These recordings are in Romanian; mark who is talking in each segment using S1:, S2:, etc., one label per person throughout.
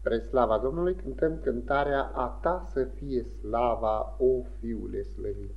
S1: Spre slava Domnului cântăm cântarea A ta să fie slava, o Fiule slăvit.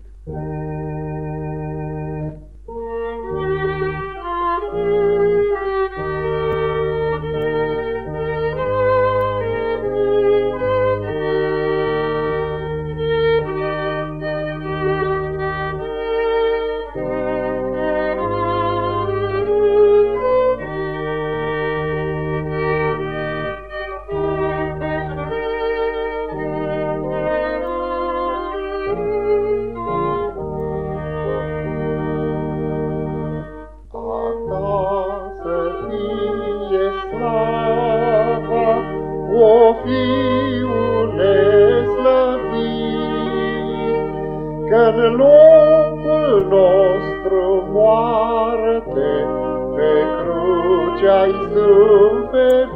S2: O Fiule slăvit, că-n locul nostru moarte pe cruce ai suferit,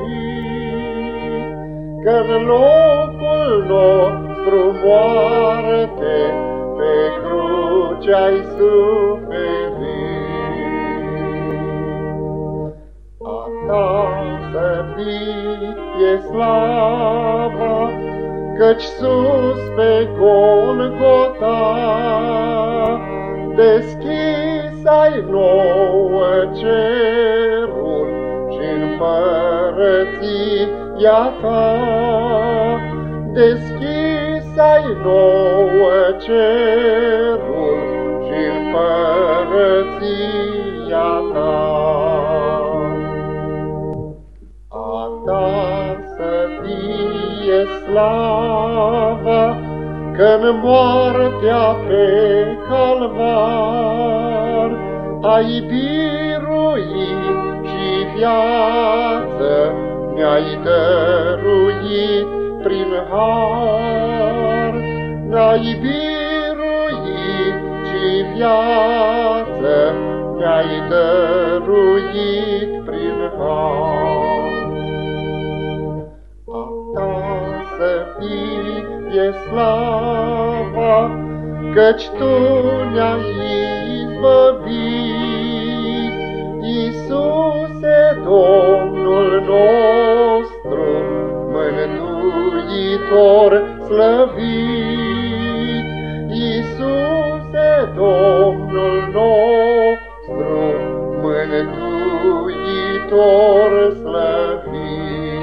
S2: că-n locul nostru moarte pe cruce ai suferit. Ta să fie slava, Căci sus pe Golgota Deschis ai nouă cerul și împărăția ta. Deschis ai nouă cerul fie slava, Că-n moartea pe calvar Ai biruit și viață Mi-ai dăruit prin har. N-ai biruit și viață Mi-ai dăruit prin har. ție slava, căci tu ne-ai izbăvit. Iisuse, Domnul nostru, mântuitor slăvit. Iisuse, Domnul nostru, mântuitor slăvit.